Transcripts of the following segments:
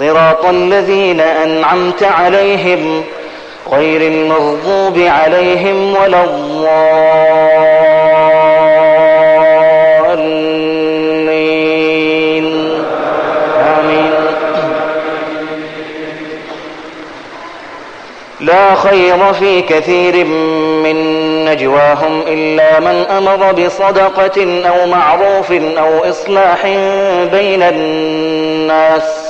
صراط الذين أنعمت عليهم غير المغضوب عليهم ولا الضالين. آمين. لا خير في كثير من نجواهم إلا من أمر بصدقة أو معروف أو إصلاح بين الناس.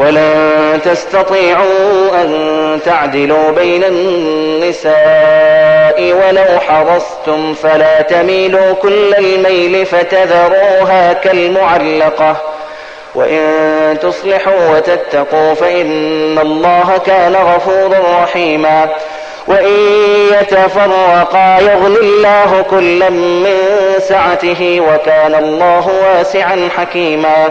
ولن تستطيعوا أن تعدلوا بين النساء ولو حرصتم فلا تميلوا كل الميل فتذروها كالمعلقة وإن تصلحوا وتتقوا فإن الله كان غفورا رحيما وإن يتفرقا يغني الله كلا من سعته وكان الله واسعا حكيما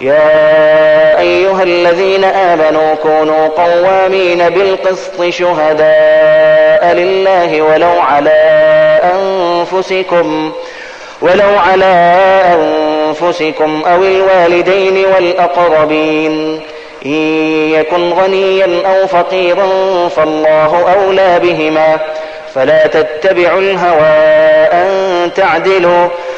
يا أيها الذين آمنوا كونوا قوامين بالقسط شهداء لله ولو على أنفسكم ولو على أنفسكم أو الوالدين والأقربين. إن يكن غنيا أو فقيرا فالله أولى بهما. فلا تتبعوا الهوى أن تعدلوا.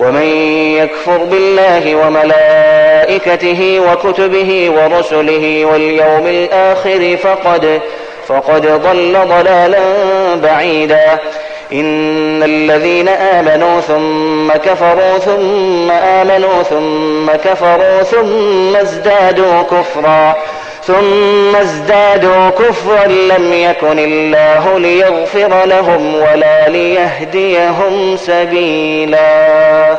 ومن يكفر بالله وملائكته وكتبه ورسله واليوم الآخر فقد فقد ضل ضلالا بعيدا. إن الذين آمنوا ثم كفروا ثم آمنوا ثم كفروا ثم ازدادوا كفرا. ثم ازدادوا كفرا لم يكن الله ليغفر لهم ولا ليهديهم سبيلا.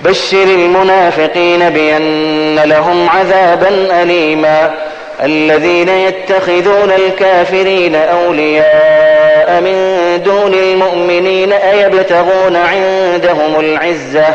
بشر المنافقين بأن لهم عذابا أليما. الذين يتخذون الكافرين أولياء من دون المؤمنين أيبتغون عندهم العزة؟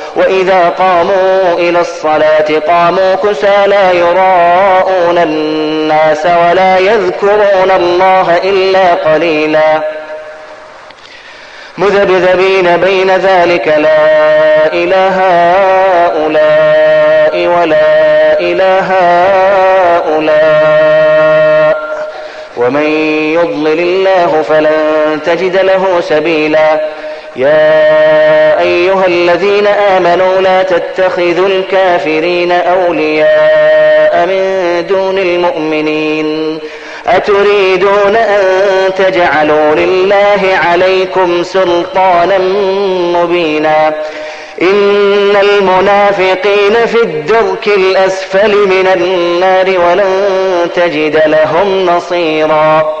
وإذا قاموا إلى الصلاة قاموا كسى لا يراءون الناس ولا يذكرون الله إلا قليلا. مذبذبين بين ذلك لا إله هؤلاء ولا إله هؤلاء. ومن يضلل الله فلن تجد له سبيلا. يا أيها الذين آمنوا لا تتخذوا الكافرين أولياء من دون المؤمنين أتريدون أن تجعلوا لله عليكم سلطانا مبينا إن المنافقين في الدرك الأسفل من النار ولن تجد لهم نصيرا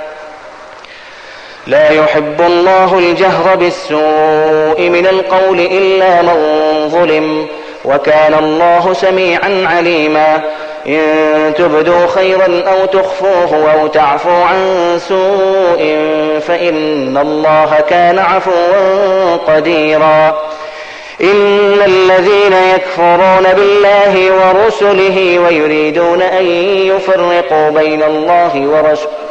لا يحب الله الجهر بالسوء من القول إلا من ظلم وكان الله سميعا عليما. إن تبدوا خيرا أو تخفوه أو تعفوا عن سوء فإن الله كان عفوا قديرا. إن الذين يكفرون بالله ورسله ويريدون أن يفرقوا بين الله ورسله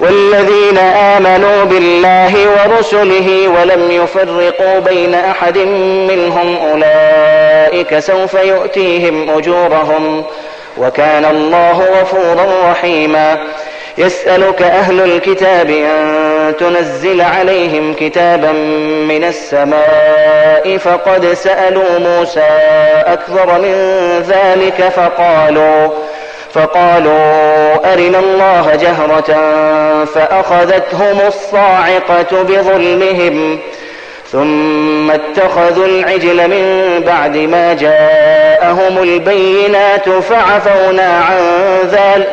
والذين آمنوا بالله ورسله ولم يفرقوا بين أحد منهم أولئك سوف يؤتيهم أجورهم وكان الله غفورا رحيما. يسألك أهل الكتاب أن تنزل عليهم كتابا من السماء فقد سألوا موسى أكبر من ذلك فقالوا فقالوا أرنا الله جهرة فأخذتهم الصاعقة بظلمهم ثم اتخذوا العجل من بعد ما جاءهم البينات فعفونا عن ذلك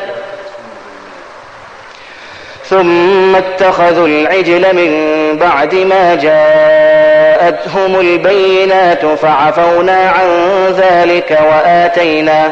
ثم اتخذوا العجل من بعد ما جاءتهم البينات فعفونا عن ذلك وآتينا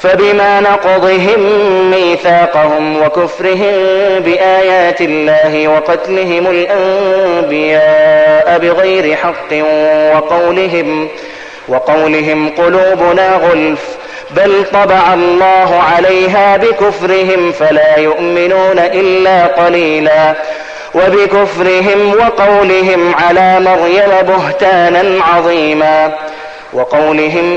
فبما نقضهم ميثاقهم وكفرهم بآيات الله وقتلهم الأنبياء بغير حق وقولهم وقولهم قلوبنا غلف بل طبع الله عليها بكفرهم فلا يؤمنون إلا قليلا وبكفرهم وقولهم على مريم بهتانا عظيما وقولهم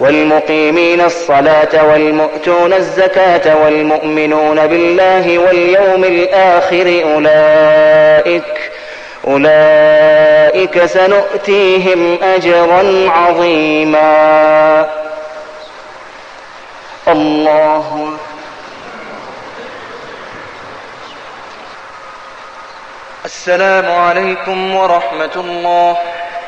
والمقيمين الصلاة والمؤتون الزكاة والمؤمنون بالله واليوم الآخر أولئك أولئك سنؤتيهم أجرا عظيما. الله السلام عليكم ورحمة الله.